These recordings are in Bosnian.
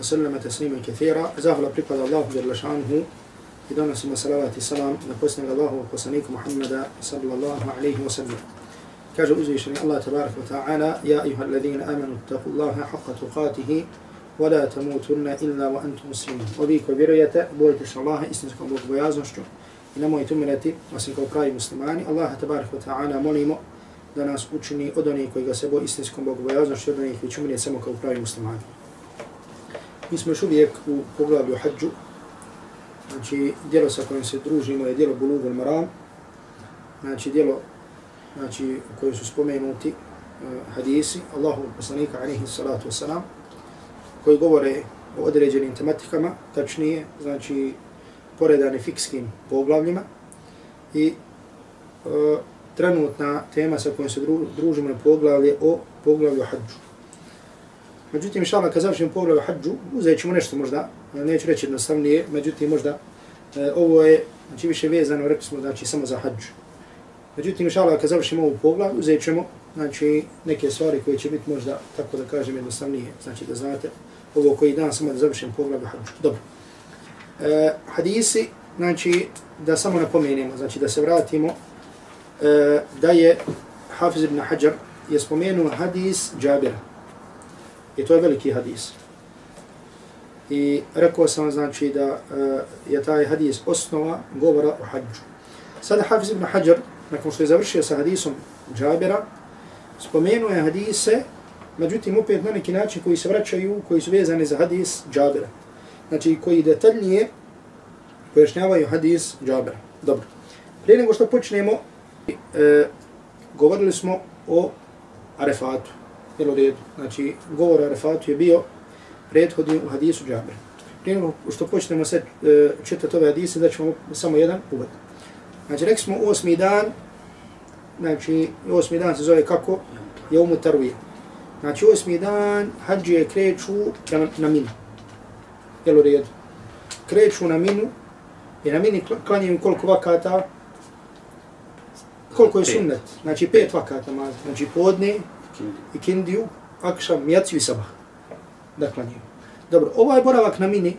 وسلم تسليما كثيرا زاهلا بريقاد الله جل شانه إذا نسمى صلوات السلام نقصنا الله وقصنيك محمد صلى الله عليه وسلم كاجة أزيشني الله تبارك وتعالى يا أيها الذين آمنوا اتقوا الله حق تقاته ولا تموتن إلا وأنتم مسلمون وبيك وبرية بوجه الله إسنسكم بوك بيازنشتو i nemojte umirati osim kao pravi muslimani. Allah tabarak wa ta'ala molimo da nas učini od onih koji ga sebo istinskom Bogu bojaznošću, od onih koji će umirati samo kao pravi muslimani. Mi smo još uvijek u poglavlju hađu, znači dijelo sa kojim se družimo je dijelo Bulugu al-Maram, znači dijelo znači, u kojoj su spomenuti uh, hadisi Allahu poslanika alaihi salatu wasalam, koji govore o određenim tematikama, tačnije, znači poredane fikskim poglavljima i uh, trenutna tema sa kojom se družimo je poglavlje o poglavlju hađu. Međutim, šala, kad završim o hađu, uzet ćemo nešto možda, neću reći jednostavnije, međutim, možda e, ovo je znači, više vezano, rekli smo, znači, samo za hađu. Međutim, šala, kad završimo ovu pogled, uzet ćemo znači, neke stvari koje će biti možda, tako da kažem, jednostavnije, znači da znate, ovo koji dan samo da završim o hađu. Dobro e, hadisi, znači da samo napomenemo, znači da se vratimo, e, da je Hafiz ibn Hajar je spomenuo hadis Džabira. I to je veliki hadis. I rekao sam znači da uh, je taj hadis osnova govora o hađu. Sada Hafiz ibn Hajar, nakon što je završio sa hadisom Džabira, spomenuo je hadise, međutim opet na neki način koji se vraćaju, koji su vezani za hadis Džabira znači koji detaljnije pojašnjavaju hadis Džabira. Dobro. Prije nego što počnemo, e, govorili smo o Arefatu. Jel u redu? Znači, govor o Arefatu je bio prethodni u hadisu Džabera. Prije nego što počnemo sad e, čitati ove hadise, da ćemo samo jedan uvod. Znači, rekli smo osmi dan, znači, osmi dan se zove kako? Je umu tarvije. Znači, osmi dan hađije kreću na, na minu jel u redu. Kreću na minu i na mini klanjaju koliko vakata, koliko je sunnet, znači pet vakata znači podne i kindiju, akšam, mjaciju i sabah, da klanjaju. Dobro, ovaj boravak na mini,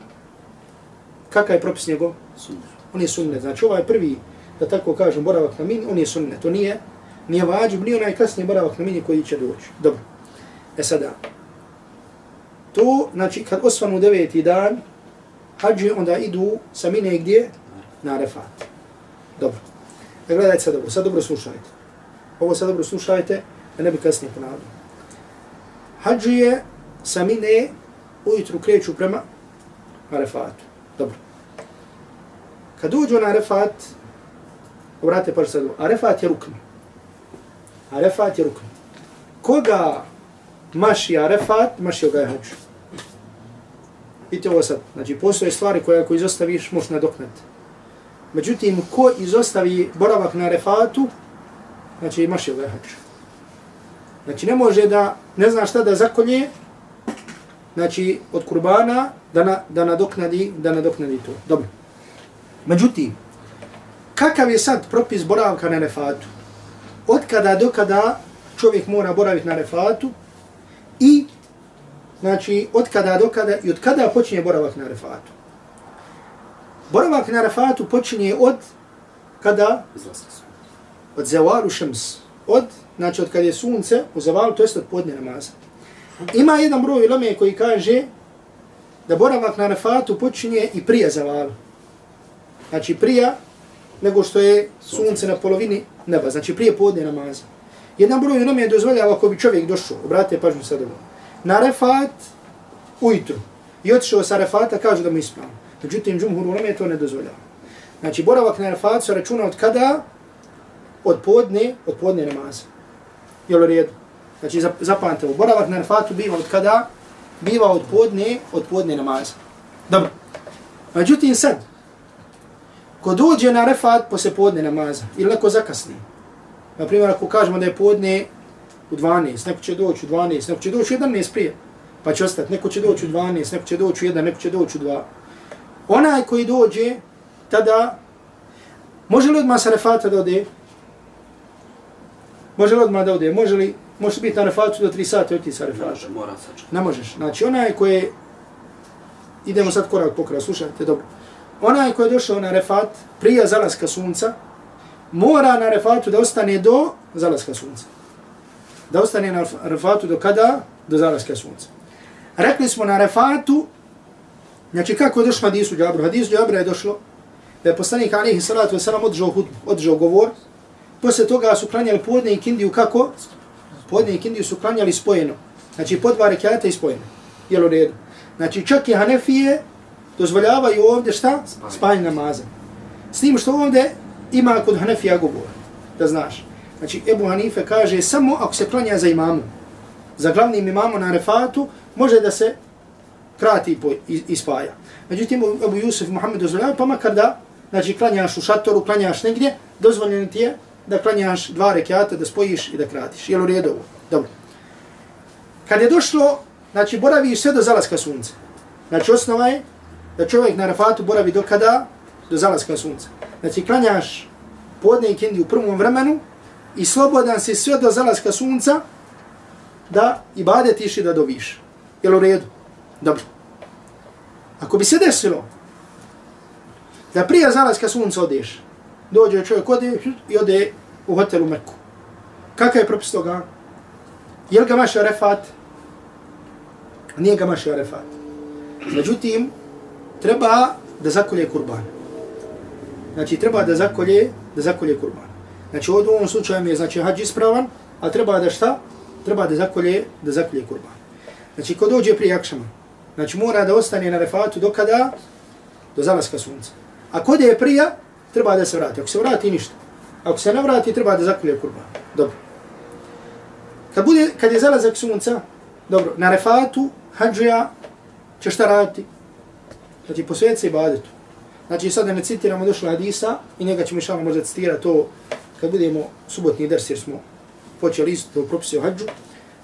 kakav je propis njegov? Sunnet. On je sunnet, znači ovaj prvi, da tako kažem, boravak na mini, on je sunnet, to nije, nije vađib, nije onaj kasniji boravak na mini koji će doći. Dobro, e sada, To, znači, kad osvanu deveti dan, hađi onda idu sa mine gdje? Na Arefat. Dobro. E gledajte sad dobro, sad dobro slušajte. Ovo sad dobro slušajte, da ne bi kasnije ponavljeno. Hađi je sa mine ujutru kreću prema Arefatu. Dobro. Kad uđu na Arefat, obrate pa sad, Arefat je rukn. Arefat je rukn. Koga maši Arefat, mašio ga je hađu. Vidite ovo sad, znači postoje stvari koje ako izostaviš možeš nadoknati. Međutim, ko izostavi boravak na Arefatu, znači imaš je hač. Znači ne može da, ne zna šta da zakolje, znači od kurbana da, na, da nadoknadi, da nadoknadi to. Dobro. Međutim, kakav je sad propis boravka na refatu? Od kada do kada čovjek mora boraviti na refatu i znači od kada do kada i od kada počinje boravak na Arefatu. Boravak na Arefatu počinje od kada? Od zavalu šems. Od, znači od kada je sunce u zavalu, to jest od podne namaza. Ima jedan broj ulame koji kaže da boravak na Arafatu počinje i prije zavala. Znači prije nego što je sunce na polovini neba, znači prije podne namaza. Jedan broj nam je dozvoljava ako bi čovjek došao, obratite pažnju sad ovo, na Arafat ujutru i otišao sa Arafata, kažu da mu ispravno. Međutim, džumhur nam to ne dozvoljava. Znači boravak na Arefatu se računa od kada? Od podne, od podne namaza. Jel u redu? Znači zapamte boravak na Arfatu biva od kada? Biva od podne, od podne namaza. Dobro. Međutim, sad, ko dođe na refat posle podne namaza ili neko zakasni, na primjer ako kažemo da je podne u 12, neko će doći u 12, neko će doći u 11 prije, pa će ostati, neko će doći u 12, neko će doći u 1, neko će doći u 2. Onaj koji dođe, tada, može li odmah sa refata da ode? Može li odmah da ode? Može li, može biti na refatu do 3 sata oti sa refata? Može, mora sačekati. Ne možeš. Znači onaj koji je, idemo sad korak pokora, slušajte dobro onaj koji je došao na refat prije zalaska sunca, mora na refatu da ostane do zalaska sunca. Da ostane na refatu do kada? Do zalaska sunca. Rekli smo na refatu, znači kako je došlo hadisu Džabru? Hadisu Džabru je došlo da je poslanik alihi salatu wasalam održao, hudbu, održao govor, posle toga su klanjali podne i kindiju kako? Podne i kindiju su klanjali spojeno. Znači po dva rekiata i spojeno. Jel u redu? Znači čak i Hanefije dozvoljavaju ovdje šta? Spajanje namaza. S tim što ovdje ima kod Hanefija govor, da znaš. Znači, Ebu Hanife kaže, samo ako se klanja za imamu, za glavnim imamom na refatu, može da se krati i, i spaja. Međutim, Ebu Jusuf Muhammed dozvoljava, pa makar da, znači, klanjaš u šatoru, klanjaš negdje, dozvoljeno ti je da klanjaš dva rekiata, da spojiš i da kratiš. Jel u redu ovo? Dobro. Kad je došlo, znači, boraviš sve do zalaska sunca. Znači, osnova je da čovjek na Arafatu boravi do kada? Do zalaska sunca. Znači, klanjaš podne i kendi u prvom vremenu i slobodan si sve do zalaska sunca da i bade tiši da doviš. Jel u redu? Dobro. Ako bi se desilo da prije zalaska sunca odeš, dođe čovjek ode i ode u hotelu Meku. Kakav je propis toga? Jel ga maša Arefat? Nije ga maša refat. Međutim, treba da zakolje kurban. Znači, treba da zakolje, da zakolje kurban. Znači, u ovom slučaju je, znači, hađ ispravan, a treba da šta? Treba da zakolje, da zakolje kurban. Znači, ko dođe prije akšama, znači, mora da ostane na refatu do kada? Do zalaska sunca. A kod je prija, treba da se vrati. Ako se vrati, ništa. Ako se ne vrati, treba da zakolje kurban. Dobro. Kad, bude, kad je zalazak sunca, dobro, na refatu, hađuja, će šta raditi? Znači, posvijeti se ibadetu. Znači, sad ne citiramo došla hadisa i njega ćemo išamo možda citirati to kad budemo subotni ders jer smo počeli isto to propisio hađu.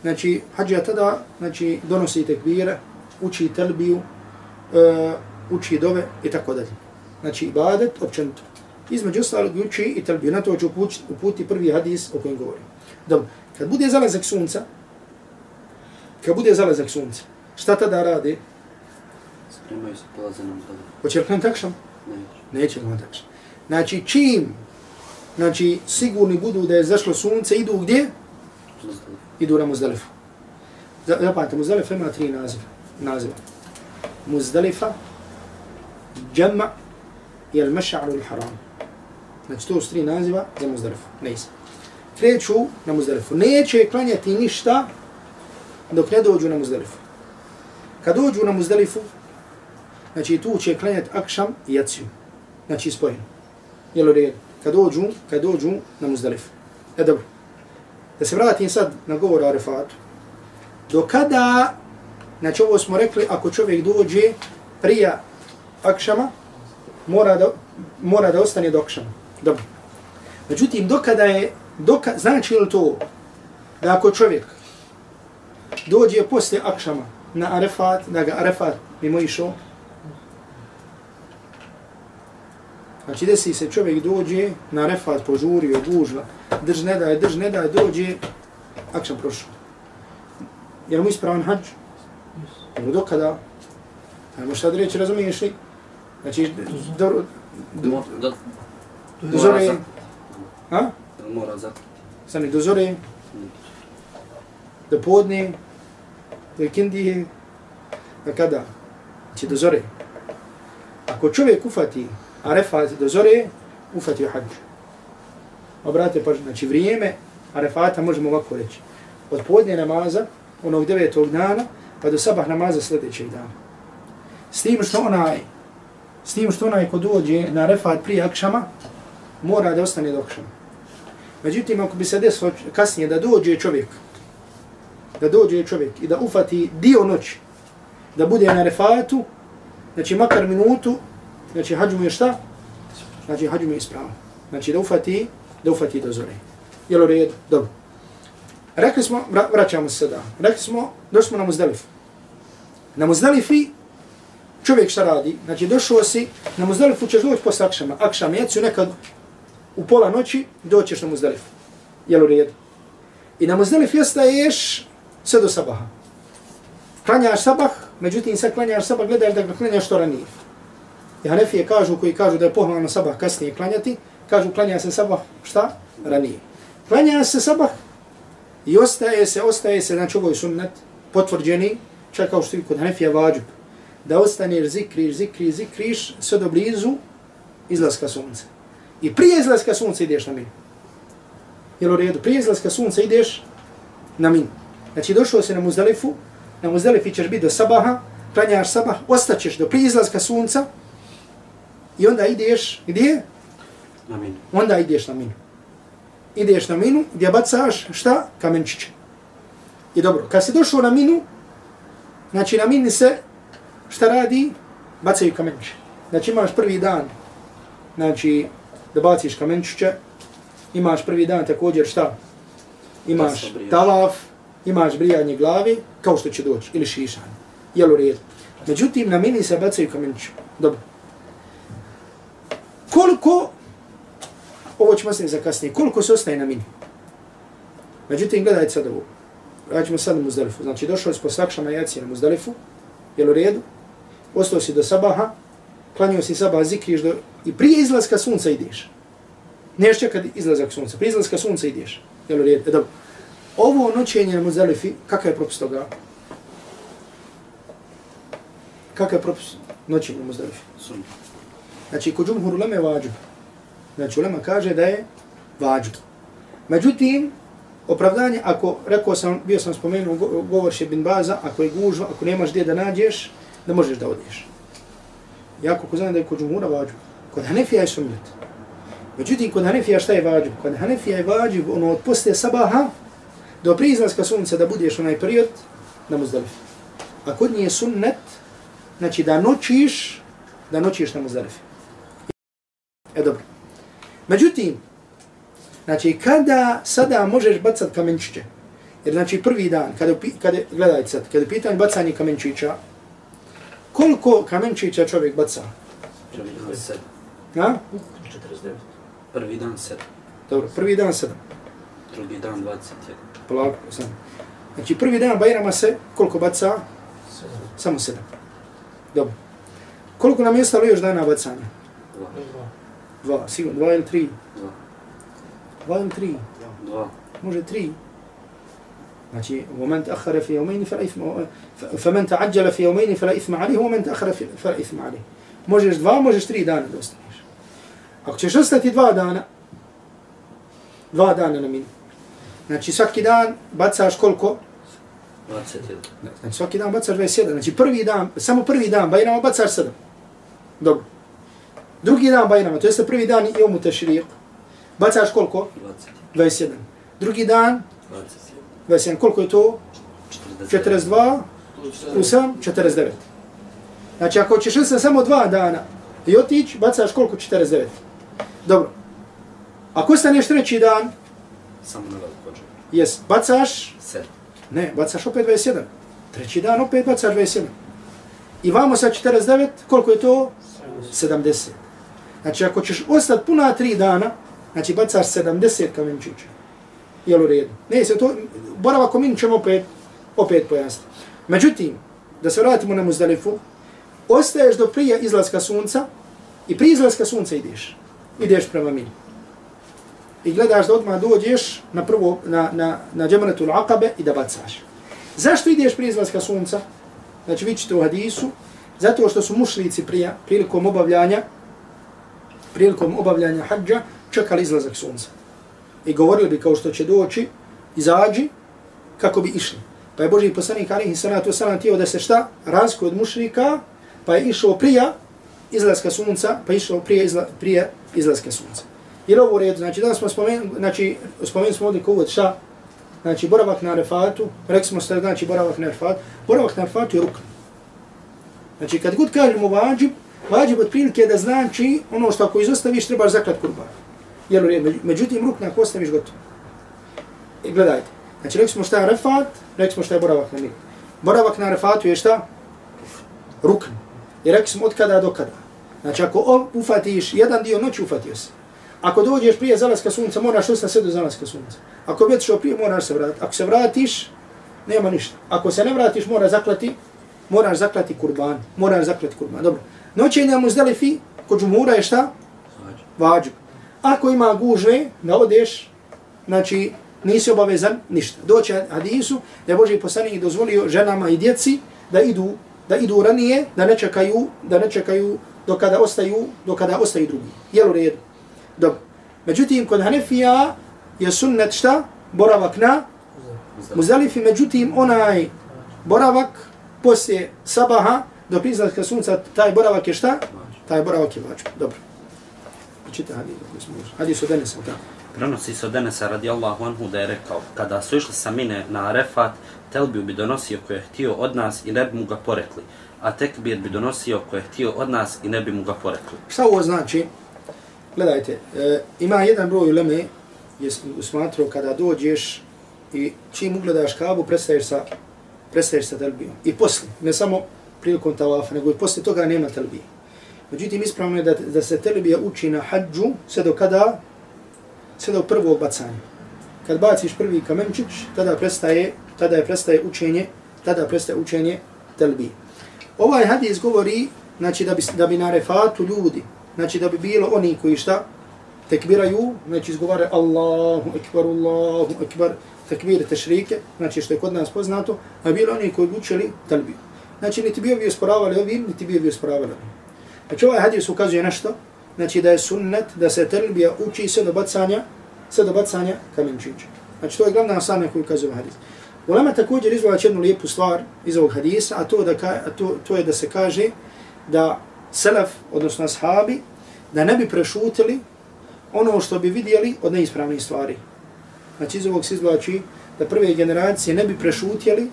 Znači, hađa tada znači, donosi tekbire, uči telbiju, uh, uči dove i tako dalje. Znači, ibadet općenito. Između ostalog uči i telbiju. Na to ću uputi prvi hadis o kojem govorim. Dobro, kad bude zalazak sunca, kad bude zalazak sunca, šta tada radi? Spremaju se polaze nam tada. Hoće li klanjati akšam? Neće. Neće klanjati akšam. Znači, čim znači, sigurni budu da je zašlo sunce, idu gdje? Muzdalifa. Idu na Muzdalifu. Zapamite, Muzdalifa ima tri naziva. naziva. Muzdalifa, Džemma i Al-Meša'ru Al-Haram. Znači, to su tri naziva za Muzdalifu. Nisi. Kreću na Muzdalifu. Neće klanjati ništa dok ne dođu na Muzdalifu. Kad dođu na Muzdalifu, znači tu će klanjati akšam i jaciju. Znači spojeno. Jel u redu? Kad dođu, kad dođu na muzdalifu. E dobro. Da se vratim sad na govor Arefatu. Do kada, znači ovo smo rekli, ako čovjek dođe prija akšama, mora da, mora da ostane do akšama. Dobro. Međutim, dokada je, doka, znači li to da ako čovjek dođe posle akšama na Arefat, da ga Arefat mimo išao, Znači desi se čovjek dođe na refat, požurio, gužva, drž ne daje, drž ne daje, dođe, akšan prošao. Je mu ispravan hađ? Yes. Do kada? Ajmo šta da reći, razumiješ li? Znači, do, do, Do, do, do zore, ha? Mora zakriti. Sani, do zore, do podne, do kindije, da kada? Do zore. Ako čovjek ufati Arefat do zore, ufati u hađu. Obratite pažnju, znači vrijeme Arefata možemo ovako reći. Od podnje namaza, onog devetog dana, pa do sabah namaza sljedećeg dana. S tim što onaj, s tim što onaj ko dođe na Arefat prije akšama, mora da ostane do akšama. Međutim, ako bi se desilo kasnije da dođe čovjek, da dođe čovjek i da ufati dio noći, da bude na refatu, znači makar minutu, znači hađu mu je šta? Znači hađu mu je ispravo. Znači da ufati, da ufati do zore. Jel u redu? Dobro. Rekli smo, vraćamo se sada, rekli smo, došli smo na Muzdalifu. Na Muzdalifi čovjek šta radi? Znači došao si, na Muzdalifu ćeš doći posle akšama. Akšam je nekad u pola noći doćeš na Muzdalif. Jel u redu? I na Muzdalif ostaješ sve do sabaha. Klanjaš sabah, međutim sad klanjaš sabah, gledaš da ga klanjaš što ranije. I Hanefije kažu, koji kažu da je pohvalno sabah kasnije klanjati, kažu klanja se sabah, šta? Ranije. Klanja se sabah i ostaje se, ostaje se, znači ovo je sunnet, potvrđeni, čak kao što je kod Hanefija vađub, da ostaneš, zikriš, zikriš, zikriš, sve do blizu izlaska sunca. I prije izlaska sunca ideš na minu. Jel u redu? Prije izlaska sunca ideš na minu. Znači došao se na Muzdalifu, na Muzdalifi ćeš biti do sabaha, klanjaš sabah, ostaćeš do prije izlaska sunca i onda ideš, gdje? Na minu. Onda ideš na minu. Ideš na minu gdje bacaš šta? Kamenčiće. I dobro, kad si došao na minu, znači na mini se šta radi? Bacaju kamenčiće. Znači imaš prvi dan, znači da baciš kamenčiće, imaš prvi dan također šta? Imaš talaf, imaš brijanje glavi, kao što će doći, ili šišanje. Jel u redu? Međutim, na mini se bacaju kamenčiće. Dobro. Koliko, ovo ćemo se za kasnije, koliko se ostaje na mini? Međutim, gledajte sad ovo. Rađemo sad na Muzdalifu. Znači, došao si posle akšama jacije na Muzdalifu, jel u redu? Ostao si do sabaha, klanio si sabah, zikriš do... I prije izlaska sunca ideš. Neš čekati izlazak sunca. Prije izlaska sunca ideš. Jel u redu? E, dobro. Ovo noćenje na Muzdalifi, kakav je propis toga? Kakav je propis noćenja na Muzdalifi? Sunnet. Znači, kod džumhur ulema je vađub. Znači, ulema kaže da je vađub. Međutim, opravdanje, ako, rekao sam, bio sam spomenuo, go- govor še bin baza, ako je gužva, ako nemaš gdje da nađeš, da možeš da odeš. Jako ko znam da je kod džumhura vađub. Kod Hanefija je sunnet. Međutim, kod Hanefija šta je vađub? Kod Hanefija je vađub ono od poslije sabaha do prije sunca da budeš onaj period na Muzdalifi. A kod nje je sunnet, znači da noćiš, da noćiš na Muzdalifi. E dobro. Međutim, znači kada sada možeš bacat kamenčiće, jer znači prvi dan, kada, kada gledajte sad, kada je pitanje bacanje kamenčića, koliko kamenčića čovjek baca? Prvi dan Ha? 49. Prvi dan sedam. Dobro, prvi dan sedam. Drugi dan 21. Polako, sam. Znači prvi dan Bajrama se koliko baca? Samo sedam. Dobro. Koliko nam je ostalo još dana bacanja? Dva. Dva, sigurno, dva ili tri? Dva. Dva ili tri? Dva. može tri. Znači, ومن تأخر في يومين فلا إثم فمن تعجل في يومين فلا إثم عليه ومن تأخر فلا إثم عليه. Možeš dva, možeš tri dana da ostaneš. Ako ćeš ostati dva dana, dva dana na minu. Znači svaki dan bacaš koliko? 21. Znači svaki dan bacaš 27. Znači prvi dan, samo prvi dan Bajrama bacaš 7. Dobro. Drugi dan Bajrama, to jeste prvi dan i omu tešriq. Bacaš koliko? 20. 27. Drugi dan 21. 27. Koliko je to? 42. 42 plus 7, 49. Znači ako ćeš ostati samo dva dana i otići, bacaš koliko? 49. Dobro. Ako ostaneš treći dan, Samo na veliko džumu. jes, bacaš, Sedam. ne, bacaš opet 27. Treći dan opet bacaš 27. I vamo sa 49, koliko je to? 70. Znači ako ćeš ostati puna tri dana, znači bacaš 70 kamenčića. Jel u redu? Ne, se to, boravak u minu ćemo opet, opet pojasniti. Međutim, da se vratimo na Muzdalifu, ostaješ do prije izlaska sunca i prije izlaska sunca ideš. Ideš prema minu. I gledaš da odmah dođeš na prvo, na, na, na džemanetul akabe i da bacaš. Zašto ideš prije izlaska sunca? Znači vi ćete u hadisu, Zato što su mušlici prija, prilikom obavljanja prilikom obavljanja hađa čekali izlazak sunca. I govorili bi kao što će doći, izađi, kako bi išli. Pa je Boži poslanik alihi sanatu wasalam tijelo da se šta? Razko od mušrika, pa je išao prija izlaska sunca, pa je išao prije, izla, prije izlaska sunca. Jer ovo u redu, znači da smo spomenuli, znači spomenuli smo ovdje kovod šta? Znači boravak na refatu, rekli smo ste znači boravak na Arefatu, boravak na refatu je rukn. Znači kad god kažemo vađib, vađib od prilike da znači ono što ako izostaviš trebaš zaklat kurban. Jel u redu, međutim rukn ako ostaviš gotovo. I gledajte, znači rekli smo šta je refat, rekli smo šta je boravak na miru. Boravak na refatu je šta? Rukn. I rekli smo od kada do kada. Znači ako ufatiš jedan dio noći, ufatio se. Ako dođeš prije zalaska sunca, moraš ostati sve do zalaska sunca. Ako bi otišao prije, moraš se vratiti. Ako se vratiš, nema ništa. Ako se ne vratiš, moraš zaklati, moraš zaklati kurban. Moraš zaklati kurban. Dobro. Noćenja muzdalifi, kod džumura je šta? Vađu. Ako ima gužve, da odeš, znači, nisi obavezan ništa. Doći hadisu da je Boži poslanik dozvolio ženama i djeci da idu da idu ranije, da ne čekaju, da ne čekaju do kada ostaju, do kada ostaju drugi. Jel u redu? Dobro. Međutim, kod Hanefija je sunnet šta? Boravak na Muzalifi, Međutim, onaj boravak poslije sabaha do prizlaska sunca, taj boravak je šta? Taj boravak je vađu. Dobro. Čita hadis. Hadis od Denesa. Prenosi se od Enesa radijallahu anhu da je rekao, kada su išli sa mine na Arefat, Telbiju bi donosio koje je htio od nas i ne bi mu ga porekli, a Tekbir bi donosio koje je htio od nas i ne bi mu ga porekli. Šta ovo znači? Gledajte, e, ima jedan broj uleme, je smatrao kada dođeš i čim ugledaš kabu, prestaješ sa, prestaješ sa telbijom. I posle, ne samo prilikom tavafa, nego i posle toga nema telbije. Međutim, ispravno je da, da se telbija uči na hađu sve do kada? Sve do prvog bacanja. Kad baciš prvi kamenčić, tada prestaje, tada je prestaje učenje, tada prestaje učenje telbije. Ovaj hadis govori, znači da bi, da bi na refatu ljudi, znači da bi bilo oni koji šta tekbiraju, znači izgovare Allahu ekbar, Allahu ekbar, tekbir tešrike, znači što je kod nas poznato, a bilo oni koji učili talbiju. Znači niti bio bi usporavali ovim, niti bio bi usporavali ovim. Znači ovaj hadis ukazuje nešto, znači da je sunnet da se talbija uči sve do bacanja, sve do bacanja kamenčića. Znači to je glavna asana koju ukazuje ovaj hadis. Ulema također izvlači jednu lijepu stvar iz ovog hadisa, a to, da ka, a to, to je da se kaže da selef, odnosno ashabi, da ne bi prešutili ono što bi vidjeli od neispravnih stvari. Znači iz ovog se izvlači da prve generacije ne bi prešutjeli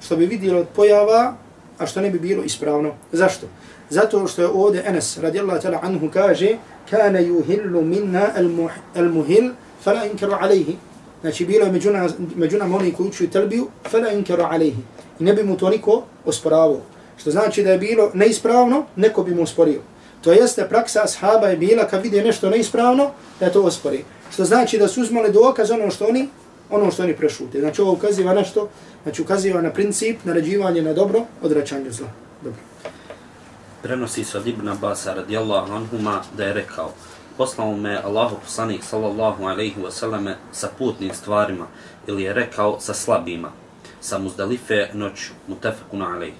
što bi vidjeli od pojava, a što ne bi bilo ispravno. Zašto? Zato što je ovdje Enes radijallahu ta'ala anhu kaže kana yuhillu minna al-muhil fala inkaru alaihi. Znači bilo je među, nas, među nam oni koji učuju telbiju fela inkaru alaihi. I ne bi mu to niko osporavao. Što znači da je bilo neispravno, neko bi mu osporio. To jeste praksa ashaba je bila kad vide nešto neispravno, da to ospori. Što znači da su uzmali dokaz ono što oni ono što oni prešute. Znači ovo ukaziva na što? Znači ukaziva na princip naređivanje na dobro, odračanje zla. Dobro. Prenosi se od Ibn Abasa radijallahu anhuma da je rekao Poslao me Allahu poslanik sallallahu alaihi wa sallame sa putnim stvarima ili je rekao sa slabima, sa muzdalife noću, mutafakuna alaihi.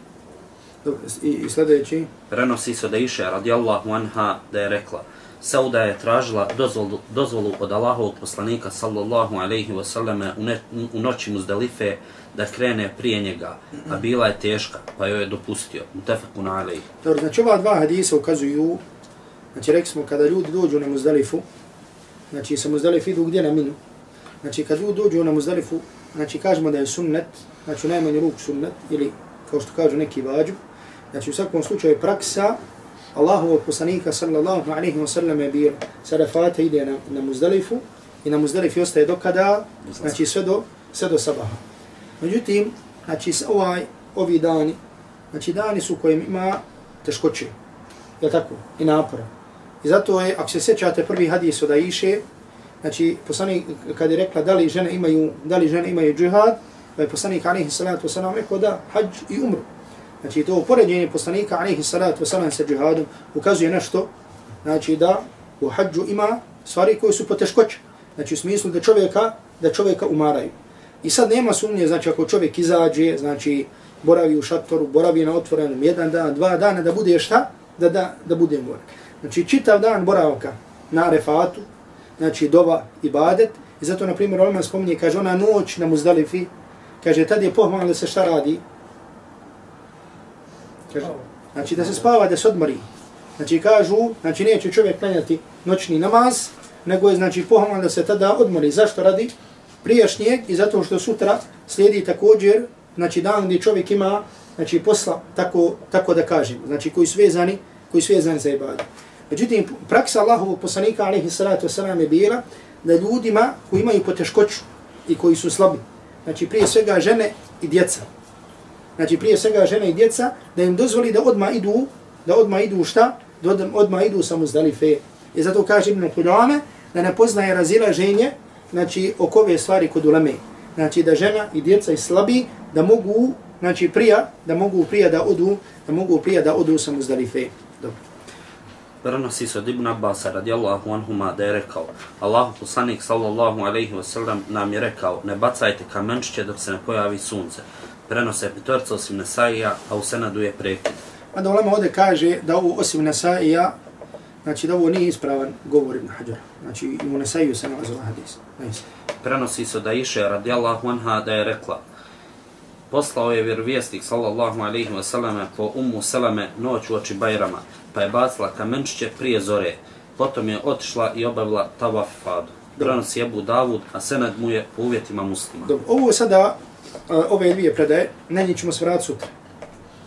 I, i sljedeći? Prenosi se da iše radijallahu anha da je rekla Sauda je tražila dozvolu, dozvolu od Allahovog poslanika sallallahu alaihi wa sallame u, ne, u noći muzdalife da krene prije njega, a bila je teška, pa joj je dopustio. Mutafakun alaihi. Dobro, znači ova dva hadisa ukazuju, znači rekli smo kada ljudi dođu na muzdalifu, znači sa muzdalifu idu gdje na minu, znači kad ljudi dođu na muzdalifu, znači kažemo da je sunnet, znači u najmanju ruku sunnet, ili kao što kažu neki vađu, Znači u svakom slučaju praksa Allahovog poslanika sallallahu alaihi wa sallam je bio sa refata ide na, na muzdalifu i na muzdalifi ostaje do kada, znači sve do, sve do sabaha. Međutim, znači ovaj, ovi dani, znači dani su kojim ima teškoće, je tako, i napora. I zato je, ako se sjećate prvi hadis od Aiše, znači poslanik kad je rekla da li žene imaju, da li žene imaju džihad, pa je poslanik alaihi salatu wasalam rekao da hađ i umru. Znači to upoređenje poslanika alaihi salatu wasalam sa džihadom ukazuje nešto, znači da u hađu ima stvari koje su poteškoće. Znači u smislu da čovjeka, da čovjeka umaraju. I sad nema sumnje, znači ako čovjek izađe, znači boravi u šatoru, boravi na otvorenom jedan dan, dva dana, da bude šta? Da, da, da bude mora. Znači, čitav dan boravka na refatu, znači dova i badet, i zato, na primjer, Olman spominje, kaže, ona noć na Muzdalifi, kaže, tad je pohvalno da se šta radi? Kaže, znači, da se spava, da se odmori. Znači, kažu, znači, neće čovjek klanjati noćni namaz, nego je, znači, pohvalno da se tada odmori. Zašto radi? Prijašnjeg i zato što sutra slijedi također, znači, dan gdje čovjek ima, znači, posla, tako, tako da kažem, znači, koji su vezani, koji su vezani za ibadet. Međutim, praksa Allahovog poslanika, alaihi salatu wasalam, je bila da ljudima koji imaju poteškoću i koji su slabi, znači prije svega žene i djeca, znači prije svega žene i djeca, da im dozvoli da odma idu, da odma idu šta? Da odma idu samo zdalife. I zato kaže Ibn Kudame da ne poznaje razilaženje, znači oko ove stvari kod ulame. Znači da žena i djeca i slabi da mogu, znači prija, da mogu prija da odu, da mogu prija da odu samo zdalife. Dobro prenosi se od Ibn Abbas radijallahu anhuma da je rekao Allahu poslanik sallallahu alaihi wa sallam nam je rekao ne bacajte kamenčiće dok se ne pojavi sunce. Prenose petorca osim Nesaija, a u Senadu je prekid. A da ulema ovdje kaže da ovo osim Nesaija, znači da ovo nije ispravan govor Ibn Hajar. Znači i u Nesaiju se nalazila hadis. Nice. Prenosi se da iše radijallahu anha da je rekla Poslao je vjerovjesnik sallallahu alaihi wa sallam po umu salame noć u oči Bajrama pa je bacila kamenčiće prije zore. Potom je otišla i obavila tavaf fadu. Prenosi Ebu Davud, a senad mu je po uvjetima muslima. Dobro, ovo sada, ove dvije predaje, na njih ćemo svrat sutra.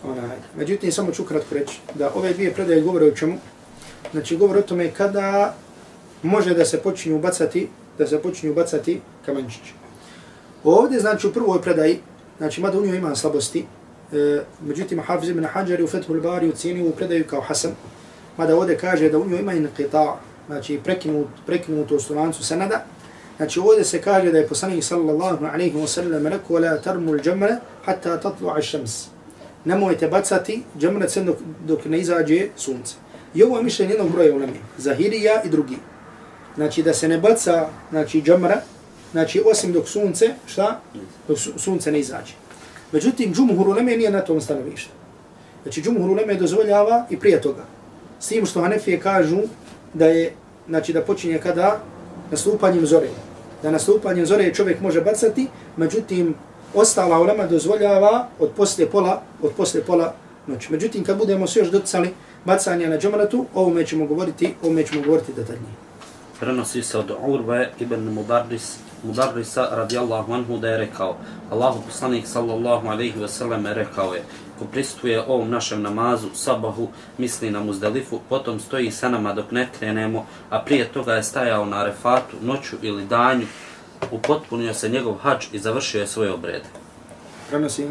Onaj. Međutim, samo ću kratko reći da ove dvije predaje govore o čemu. Znači, govore o tome kada može da se počinju bacati, da se počinju bacati kamenčići. Ovdje, znači, u prvoj predaji, znači, mada u njoj ima slabosti, E, međutim, Hafiz ibn Hajar u Fethul Bari ucijenio u predaju kao Hasan, mada ovdje kaže da u njoj ima inqita, znači prekinut, prekinutost u lancu senada, znači ovdje se kaže da je poslanik sallallahu alaihi wa sallam rekao la tarmul džemre hatta tatlu'a šems. Nemojte bacati džemre sen dok, dok ne izađe sunce. I ovo je mišljenje jednog broja ulemi, Zahirija i drugi. Znači da se ne baca znači, džemre, znači osim dok sunce, šta? Dok sunce ne izađe. Međutim, džumhur uleme nije na tom stanovištu. Znači, džumhur uleme dozvoljava i prije toga. S tim što Hanefije kažu da je, znači, da počinje kada nastupanjem zore. Da nastupanjem zore čovjek može bacati, međutim, ostala ulema dozvoljava od posle pola, od posle pola noći. Međutim, kad budemo se još docali bacanja na džemratu, ovome ćemo govoriti, ovome ćemo govoriti detaljnije. Prenosi se od Urve ibn Mubardis Mudarrisa radijallahu anhu da je rekao Allahu poslanik sallallahu alaihi ve sellem rekao je ko pristuje ovom našem namazu sabahu misli na muzdalifu potom stoji sa nama dok ne krenemo a prije toga je stajao na refatu noću ili danju upotpunio se njegov hađ i završio je svoje obrede Prenosi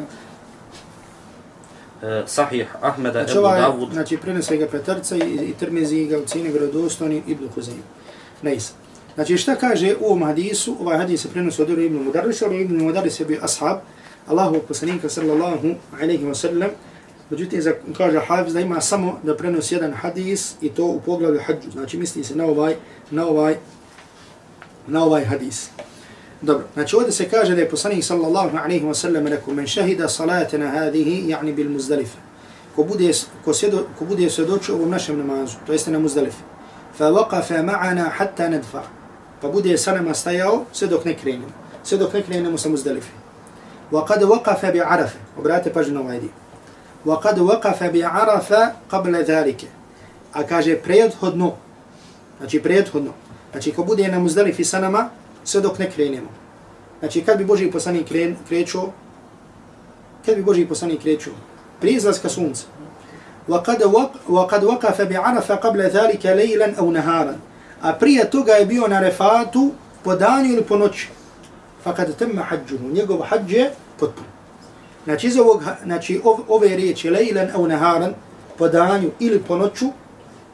e, Sahih Ahmeda znači, Ebu ovaj, Davud znači prenosi ga Petarca i, i Tirmizi ga u cijeni vjerodostojni Ibn Huzayn. Nice. Znači šta kaže u ovom hadisu, ovaj hadis se prenosi od Ibn Mudarris, ali Ibn Mudarris je bio ashab, Allahu poslanika sallallahu alaihi wa sallam, međutim kaže Hafiz da ima samo da prenosi jedan hadis i to u poglavlju hađu, znači misli se na ovaj, na ovaj, na ovaj hadis. Dobro, znači ovdje se kaže da je poslanik sallallahu alaihi wa sallam rekao, men šahida salatena hadihi, ja'ni bil muzdalifa, ko bude, ko, sjedo, ko bude svjedočio ovom našem namazu, to jeste na muzdalife. fa waqafa ma'ana hatta nadfa pa bude sa nama stajao sve dok ne krenemo. Sve dok ne krenemo sa muzdalife. Wa kad waqafa bi arafa. Obrate pažnju na ovaj dio. Wa kad waqafa bi arafa qabla dhalike. A kaže prethodno. Znači prethodno. Znači ko bude na muzdalifi sa nama sve dok ne krenemo. Znači kad bi Boži poslanik kren, krećuo, kad bi Boži poslanik krećuo? Prije izlaska sunca. وقد وقد وقف بعرفه قبل ذلك ليلا او نهارا a prije toga je bio na refatu po danju ili po noći. Fakad temma hađuhu, njegov hađ je potpun. Znači, iz ovog, znači ov, ove riječi, lejlen au naharan, po danju ili po noću,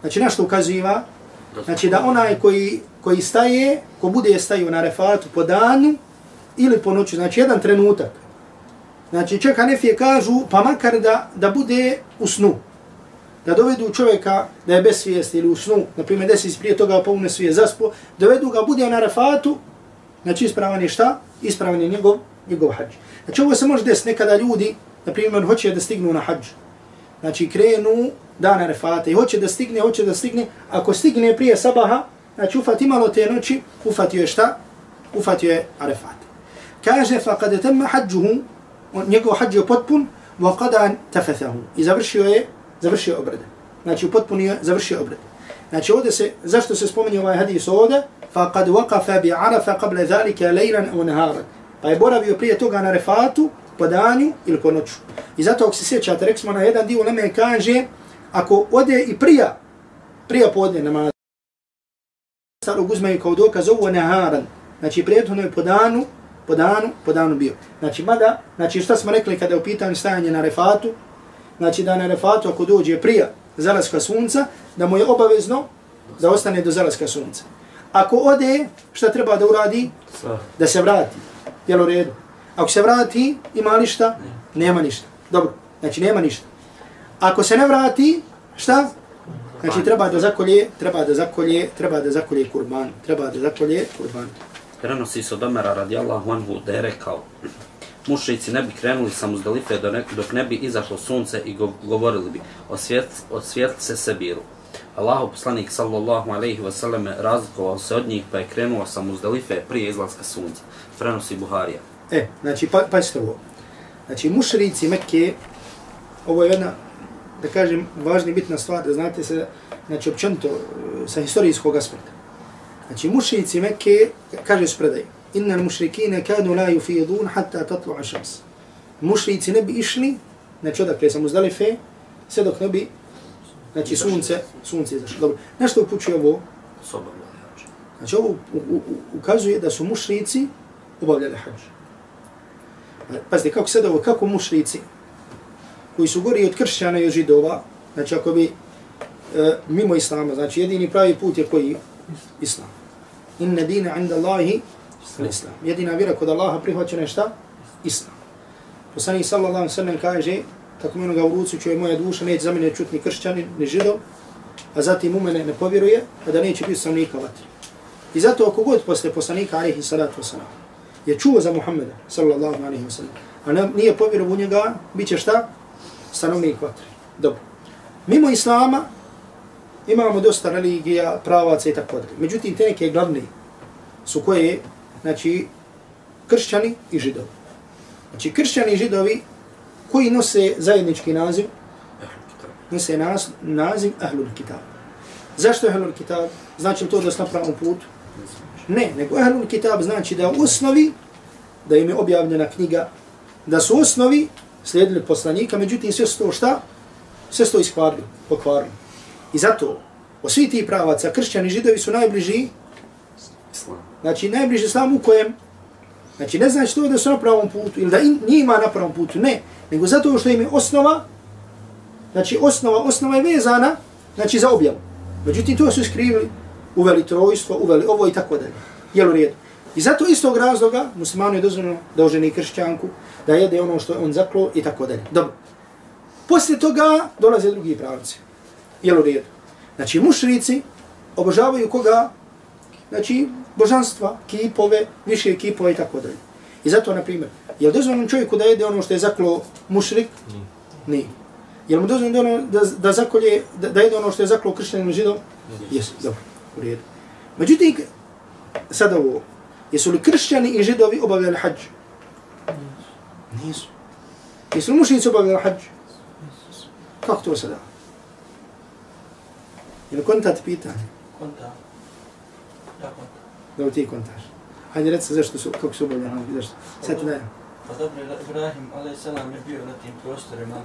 znači nešto ukaziva, znači da onaj koji, koji staje, ko bude stajio na refatu po danju ili po noću, znači jedan trenutak, znači čeka Hanefije kažu, pa makar da, da bude u snu, da dovedu čovjeka da je bez svijesti ili u snu, na primjer desi prije toga pa umne svije zaspo, dovedu ga, bude na refatu, znači ispravan je šta? Ispravan je njegov, njegov hađ. Znači ovo se može desiti nekada ljudi, na primjer, hoće da stignu na hađ. Znači, krenu dana refata i hoće da stigne, hoće da stigne. Ako stigne prije sabaha, znači ufati malo te noći, ufatio je šta? Ufatio je Arefat. Kaže, fa kada temma hađuhu, njegov hađ je potpun, wa kada tafethahu. I završio je, završio obrede. Znači, u je završio obrede. Znači, ovdje se, zašto se spominje ovaj hadis ovdje? Fa kad waqafa bi arafa qabla dhalika lejlan u naharan. Pa je boravio prije toga na refatu, po danju ili po noću. I zato ako se sjećate, rekli smo na jedan dio neme kaže, ako ode i prija, prija podne namaz, starog uzmeju kao dokaz ovo naharan. Znači, prijetno je po danu, po danu, po danu bio. Znači, mada, znači šta smo rekli kada je u pitanju stajanje na refatu, znači da na refatu ako dođe prija zalaska sunca, da mu je obavezno da ostane do zalaska sunca. Ako ode, šta treba da uradi? Da se vrati. Jel u redu? Ako se vrati, ima li šta? Nema ništa. Dobro, znači nema ništa. Ako se ne vrati, šta? Znači treba da zakolje, treba da zakolje, treba da zakolje kurban, treba da zakolje kurban. Prenosi se od Omera radijallahu anhu da je rekao mušici ne bi krenuli sa muzdalife dok ne bi izašlo sunce i govorili bi o, svjet, se Sebiru. Allahu poslanik sallallahu alejhi ve selleme razlikovao se od njih pa je krenuo sa muzdalife prije izlaska sunca. Prenosi Buharija. E, znači, pa, pa ovo. Znači, mušrici Mekke, ovo je jedna, da kažem, važna i bitna stvar, da znate se, znači, općenito, e, sa historijskog aspekta. Znači, mušrici Mekke, kaže su predaj, inna mušrikine kanu la yufidun hatta tatlu ašams. Mušrici ne bi išli, znači, odakle sam uzdalife, sve dok ne bi, znači, sunce, sunce izašlo. Dobro, nešto upućuje ovo? Soba. Znači, ovo ukazuje da su mušrici obavljali hađu. Pazite, kako sad ovo, kako mušrici, koji su gori od kršćana i od židova, znači ako bi e, mimo islama, znači jedini pravi put je koji? Islam. Inna dina inda Allahi islam. Jedina vjera kod Allaha prihvaćena je šta? Islam. Poslanik sallallahu sallam kaže, tako meno ga u ruci čuje moja duša, neće za mene čut ni kršćani, ni židov, a zatim u mene ne povjeruje, a da neće biti sam nikovat." vatri. I zato ako god posle poslanika, alaihi salatu wasalam, je čuo za Muhammeda, sallallahu alaihi ve sellem, a ne, nije povjerovao u njega, bit će šta? Stanovnik vatre. Dobro. Mimo Islama imamo dosta religija, pravaca i tako dalje. Međutim, te neke glavne su koje, znači, kršćani i židovi. Znači, kršćani i židovi koji nose zajednički naziv, nose nas, naziv Ahlul Kitab. Zašto je Ahlul Kitab? Znači to da su na pravom putu? Ne, nego Ahlul Kitab znači da u osnovi, da im je objavljena knjiga, da su osnovi slijedili poslanika, međutim sve to šta? Sve to iskvarili, pokvarili. I zato, o svi ti pravaca, kršćani židovi su najbliži Islam. Znači, najbliži islam u kojem, znači ne znači to da su na pravom putu, ili da njima na pravom putu, ne, nego zato što im je osnova, znači osnova, osnova je vezana, znači za objavu. Međutim, to su skrivili uveli trojstvo, uveli ovo i tako dalje. Jel u redu? I zato istog razloga muslimanu je dozvoljeno da oženi kršćanku, da jede ono što on zaklo i tako dalje. Dobro. Poslije toga dolaze drugi pravci. Jel u redu? Znači mušrici obožavaju koga? Znači božanstva, kipove, više kipove i tako dalje. I zato, na primjer, je li dozvoljeno čovjeku da jede ono što je zaklo mušrik? Nije. Je li mu dozvoljeno da, ono, da, da, zakolje, da, da jede ono što je zaklo kršćanim židom? Jesu. Dobro u redu. Međutim, sad ovo, jesu li kršćani i židovi obavljali hađ? Nisu. Jesu li mušnici obavljali hađ? Kako to sada? Je kontat pitanje? Konta. Da. Da ti kontaš. Hajde reći zašto su, kako su obavljali hađ, zašto? Sad ti dajem. Pa dobro, Ibrahim, ali selam je bio na tim prostorima.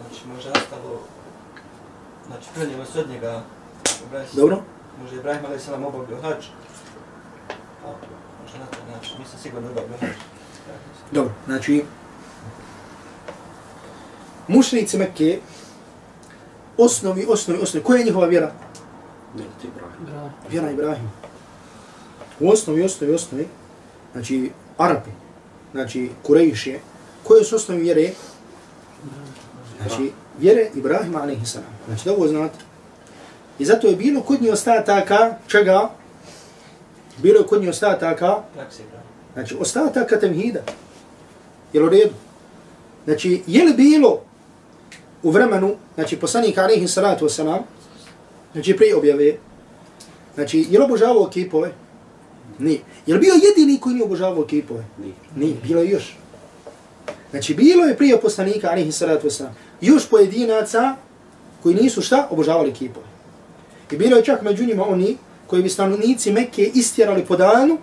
Znači, može ostalo, znači, prenijelo se od njega. Dobro. Može Ibrahim ali selam obavio hač. Pa, može na to način, nisam sigurno obavio hač. Dobro, znači, mušnici Mekke, osnovi, osnovi, osnovi, koja je njihova vjera? Militi Ibrahim. Vjera Ibrahim. U osnovi, osnovi, osnovi, znači, Arapi, znači, Kurejšije, koje su osnovi vjere? Znači, vjere Ibrahima, a.s. Znači, da ovo znate. I zato je bilo kod njih ostataka, čega? Bilo je kod njih ostataka, znači ostataka temhida. Jel u redu? Znači, je li bilo u vremenu, znači, poslanika alaihi salatu wasalam, znači, prije objave, znači, je li obožavao kipove? Nije. Je li bio jedini koji nije obožavao kipove? Nije. Nije, bilo je još. Znači, bilo je prije poslanika, alaihi salatu wasalam, još pojedinaca koji nisu šta? Obožavali kipove. I bilo je čak među njima oni koji bi stanovnici Mekke istjerali po danu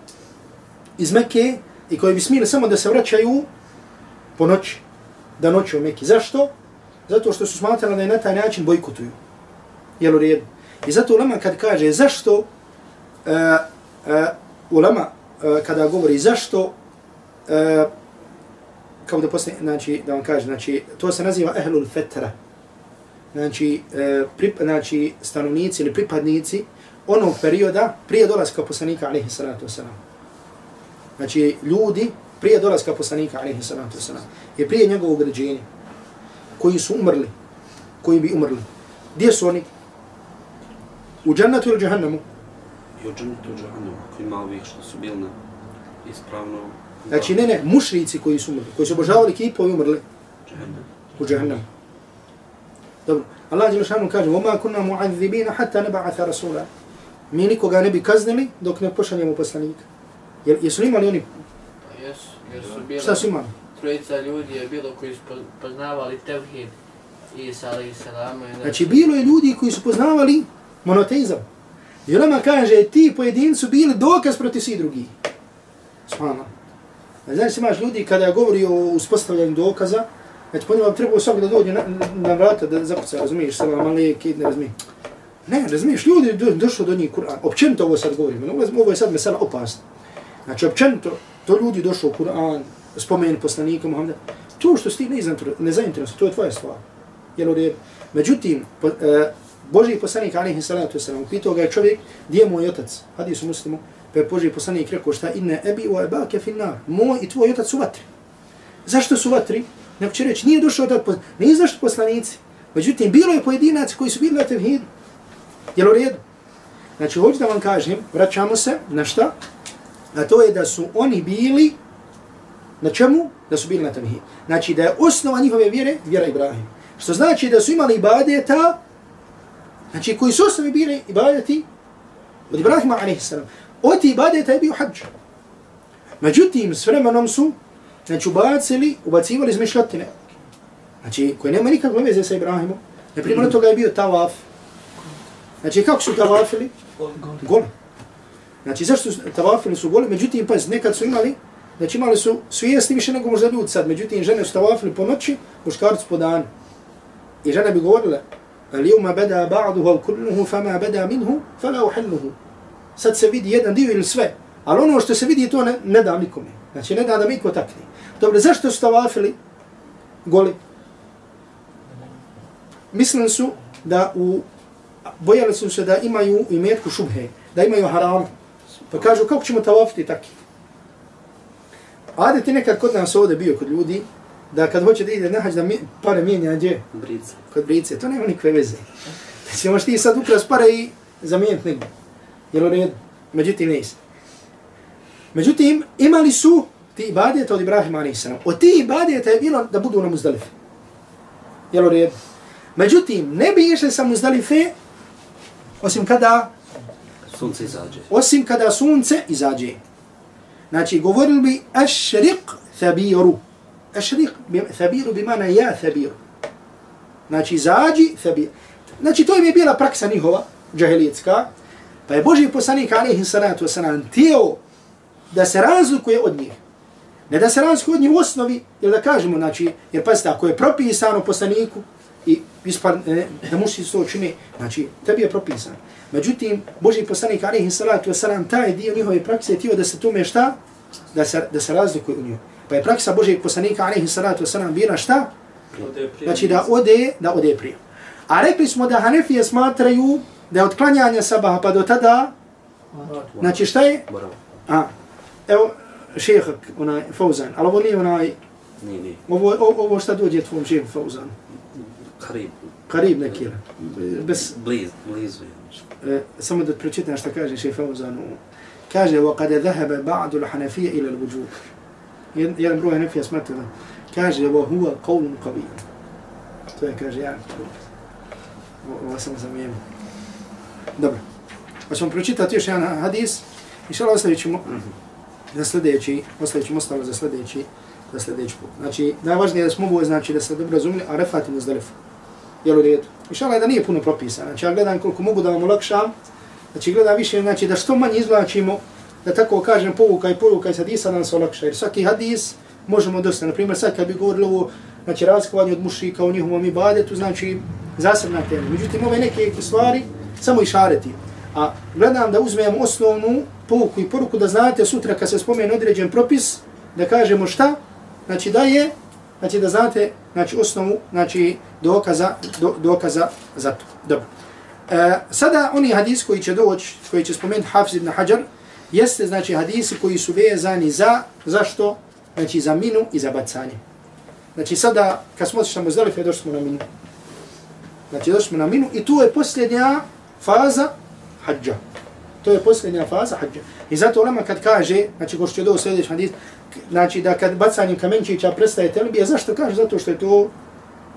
iz Mekke i koji bi smili samo da se vraćaju po noći, da noću u Mekke. Zašto? Zato što su smatrali da je na taj način bojkotuju. Jel u redu? I zato ulema kad kaže zašto, uh, uh, ulema uh, kada govori zašto, e, kao da postoji, znači, da vam kaže, znači, to se naziva ehlul fetra. Znači, uh, prip, znači, stanovnici ili pripadnici onog perioda prije dolaska poslanika, alaihi salatu wasalam. Znači, ljudi prije dolaska poslanika, alaihi salatu wasalam, je prije njegovog ređenja, koji su umrli, koji bi umrli. Gdje su oni? U džennetu ili džahannamu? I u džannetu u džahannu, koji ima ovih što su bili na ispravno... Znači, ne, ne, mušrici koji su umrli, koji su obožavali kipo i umrli Džahannem. u džahannamu. Dobro. Allah Đelešanu kaže, وَمَا كُنَّا مُعَذِّبِينَ حَتَّى نَبَعَثَ رَسُولًا Mi nikoga ne bi kaznili dok ne pošaljemo poslanika. Jer, jesu li imali oni, Pa jesu, jer su bilo, šta su imali? trojica ljudi je bilo koji su po- poznavali tevhid Isa alaih salama. i Znači, bilo je ljudi koji su poznavali monoteizam. I Ulema kaže, ti pojedincu bili dokaz protiv svih drugih. Svana. Znači, imaš ljudi kada govori o uspostavljanju dokaza, znači, po njima bi trebao svak da dođe na, na vrata da zakuca, razumiješ, salam kid ne razumiješ. Ne, razumiješ, ljudi do, došlo do njih Kur'an. Općenito ovo sad govorim, ovo, je sad mesela opasno. Znači, općenito, to ljudi došlo u Kur'an, spomeni poslanika Muhammeda. To što si ti ne zainteresuo, to je tvoja stvar. Jel u redu? Međutim, po, e, Boži poslanik, alaihi salatu wasalam, pitao ga je čovjek, gdje je moj otac? Hadis u muslimu. Pa je Boži poslanik rekao šta, inne ebi wa ebake finnar. Moj i tvoj otac su vatri. Zašto su vatri? Neko će reći, nije došao otac, nije zašto poslanici. Međutim, bilo je pojedinac koji su bili na tevhidu. Jel u redu? Znači, hoću da vam kažem, vraćamo se na šta? A to je da su oni bili na čemu? Da su bili na tevhidu. Znači, da je osnova njihove vjere, vjera Ibrahim. Što znači da su imali ibadeta, znači koji su osnovi bili ibadeti od Ibrahima a.s. Od ti ibadeta je bio hađ. Međutim, s vremenom su, znači, ubacili, ubacivali izmišljotine. Znači, koje nema nikakve veze sa Ibrahimom. Na primjer, toga je bio tawaf. Znači, kako su tawafili? Goli. Znači, zašto su tawafili su goli? Međutim, pa nekad su imali, znači imali su svijesti više nego možda ljudi sad. Međutim, žene su tawafili po noći, muškarci po danu. I žene bi govorile, Lijuma beda ba'duhu kulluhu fama beda minhu fala uhilluhu. Sad se vidi jedan dio ili sve, ali ono što se vidi to ne, ne da nikome. Znači ne da da mi ko takni. Dobro, zašto su tawafili goli? Mislili su da u, bojali su se da imaju imetku šubhe, da imaju haram. Pa kažu, kako ćemo tawafiti takvi? Ade ti nekad kod nas ovdje bio kod ljudi, da kad hoće da ide na hađ da mi, pare mijenja gdje? Brice. Kod brice. To nema nikve veze. Znači, možeš ti sad ukras pare i zamijeniti negdje. Jel u redu? Međutim, ne isti. Međutim, imali su ti ibadete od Ibrahima a.s. Od ti ibadete je bilo da budu na muzdalife. Jel u redu? Međutim, ne bi išli sa muzdalife osim kada Sunce izađe. osim kada sunce izađe. Znači, govorili bi ašriq thabiru. Ešrik, thabiru bimana ja thabiru. Znači, izađi thabir. Znači, to im je bila praksa njihova, džahilijetska. Pa je Boži poslanik, alaihi salatu wasalam, tijelo da se razlikuje od njih. Ne da se razlikuje od njih u osnovi, ili da kažemo, znači, jer pazite, ako je propisano poslaniku, i ispad, ne, da muši to čini, znači, tebi je propisano. Međutim, Boži poslanik, alaihi salatu wasalam, taj dio njihove prakse je tijelo da se tome šta? Da se, da se razlikuje u njih. Pa je praksa Božeg poslanika, alaihi salatu wasalam, bila šta? Znači, da ode, da ode prije. A rekli smo da Hanefije smatraju da je otklanjanje sabaha pa do tada, znači šta je? Borav. A, evo, šehak, onaj, Fauzan, ali ovo nije onaj, Nije, nije. ovo, ovo, ovo šta dođe tvom šehu Fauzan. Karib. Karib neki, bez, Bliz, blizu je. e, samo da pročitam šta kaže šehu Fauzan. Kaže, وَقَدَ ذَهَبَ بَعْدُ الْحَنَفِيَ إِلَى الْوُجُوبِ Jedan broj Hanefija smatra da. kaže, ovo huva qavlun qabir. To je, kaže, ja, ovo sam zamijenio. Dobro. Pa ćemo pročitati još jedan hadis. I šala ostavit ćemo za sljedeći, ostavit ćemo ostalo za sljedeći, za sljedeći put. Znači, najvažnije je da smo ovo, znači, da se dobro razumili, a refat i muzdalifu. Jel u redu? I da nije puno propisano. Znači, ja gledam koliko mogu da vam olakšam. Znači, gledam više, znači, da što manje izvlačimo, da tako kažem, povuka i poruka i hadisa nam se olakša. Jer svaki hadis možemo dosta. Naprimjer, sad kad bi govorili ovo, znači, razlikovanje od mušika u njihovom ibadetu, znači, zasebna tema. Međutim, ove neke stvari samo i šareti. A gledam da uzmem osnovnu pouku i poruku da znate sutra kad se spomene određen propis, da kažemo šta, znači da je, znači da znate, znači osnovu, znači dokaza, do, dokaza za to. Dobro. E, sada oni hadis koji će doći, koji će spomenuti Hafiz ibn Hajar, jeste znači hadisi koji su vezani za, zašto? Znači za minu i za bacanje. Znači sada, kad smo otišli na Muzdalife, došli smo na minu. Znači došli smo na minu i tu je posljednja faza hađa. To je posljednja faza hađa. I zato ulema kad kaže, znači ko što je do sljedeći hadis, znači da kad bacanjem kamenčića prestaje telbija, zašto kaže? Zato što je to,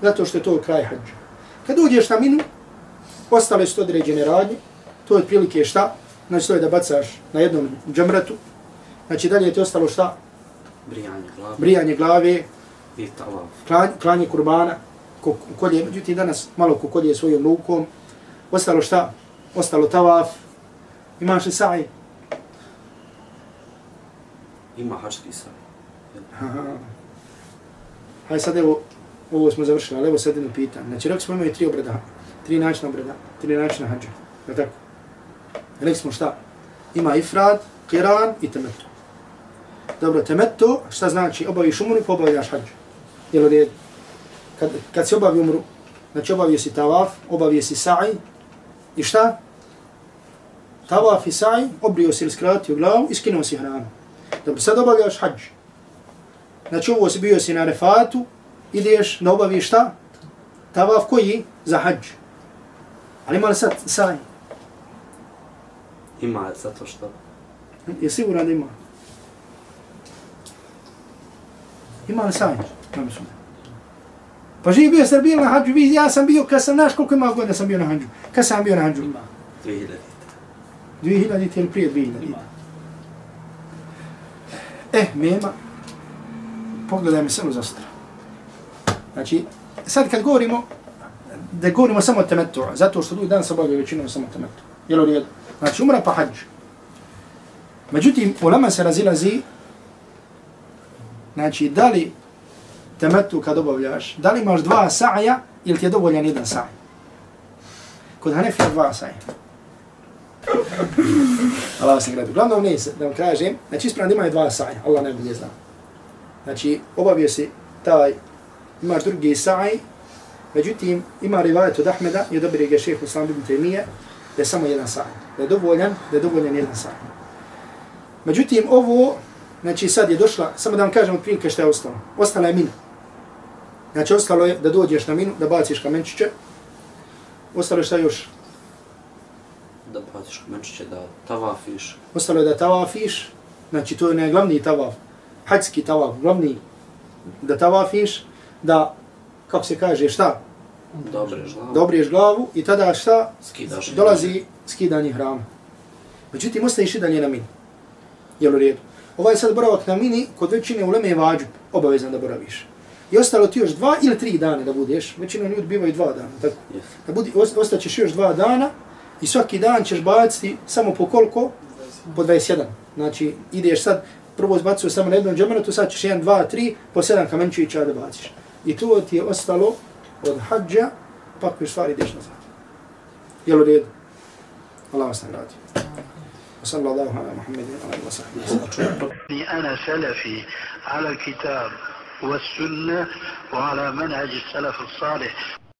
zato što je to kraj hađa. Kad uđeš na minu, ostale su određene radnje, to je otprilike šta? Znači to je da bacaš na jednom džemretu, znači dalje je ti ostalo šta? Brijanje glave. Brijanje glave, I tavav. klanje, klanje kurbana, ko, kolje, međutim danas malo ko kolje svojom lukom, ostalo šta? Ostalo tavaf, imaš li saj? Ima hački sam. Hajde sad evo, ovo smo završili, ali evo sad jedno pitanje. Znači rekli smo imaju tri obreda, tri načina obreda, tri načina hađa. Je tako? Rekli smo šta? Ima ifrad, kiran i temetu. Dobro, temetu, šta znači? Obaviš umru, pa obavljaš hađu. Jel u redu? Kad, kad si obavi umru, znači obavio si tavaf, obavio si sa'i i šta? Tavaf i sa'i, obrio si ili skratio glavu i skinuo si hranu. Dobro, sad obavljaš hađ. Znači ovo si bio si na refatu, ideš da obaviš šta? Tavaf koji? Za hađ. Ali ima li sad sa'i? Ima zato što... Je siguran da ima? Ima li sa'i? Nema su. Pa živi bio sam bio na hađu, vi, ja sam bio, kad sam, znaš koliko ima godina sam bio na hađu? Kad sam bio na hađu? Ima. 2000. 2000 ili prije 2000? Ima. E, mema, pogledaj me samo zastra. Znači, sad kad govorimo, da govorimo samo o temetu, zato što ljudi danas obavljaju većinom samo temetu. Jel u redu? Znači, umra pa hađ. Međutim, u lama se razilazi, znači, da li temetu kad obavljaš, da li imaš dva sa'ja ili ti je dovoljan jedan sa'j? Kod Hanefija dva sa'ja. Allah se gradi. Uglavnom ne da vam kažem, znači ispravno imaju dva sa'ja, Allah najbolje zna. Znači, obavio si taj, imaš drugi sa'j, međutim, ima rivajet od Ahmeda i odobri ga šehu Islam ibn Taymiye, da je samo jedan sa'j. Da je dovoljan, da je dovoljan jedan sa'j. Međutim, ovo, znači sad je došla, samo da vam kažem od prilike što je ostalo. Ostala je mina. Znači, ostalo je da dođeš na minu, da baciš kamenčiće. Ostalo je šta još? Da baciš kamenčiće, da tavafiš. Ostalo je da tavafiš. Znači, to je ne glavni tavaf. Hađski tavaf, glavni. Da tavafiš, da, kako se kaže, šta? Dobre žlavu. Dobriješ glavu i tada šta? Skidaš. Dolazi skidanje hrama. Međutim, ostajiš i dalje na mini. Jel u redu? Ovaj sad boravak na mini, kod većine uleme je vađu, obavezan da boraviš. I ostalo ti još dva ili tri dana da budeš, većina ljudi bivaju dva dana, tako? Yes. Da budi, ost- ostaćeš još dva dana i svaki dan ćeš baciti samo po koliko? Po 21. Znači, ideš sad, prvo zbacuju samo na jednom džemretu, sad ćeš 1, 2, 3, po 7 kamenčića da baciš. I to ti je ostalo od hađa, pa koji stvari ideš nazad. Jel u redu? Allah vas nagradi. وصلى الله على محمد وعلى اله وصحبه وسلم أنا سلفي على الكتاب والسنة وعلى منهج السلف الصالح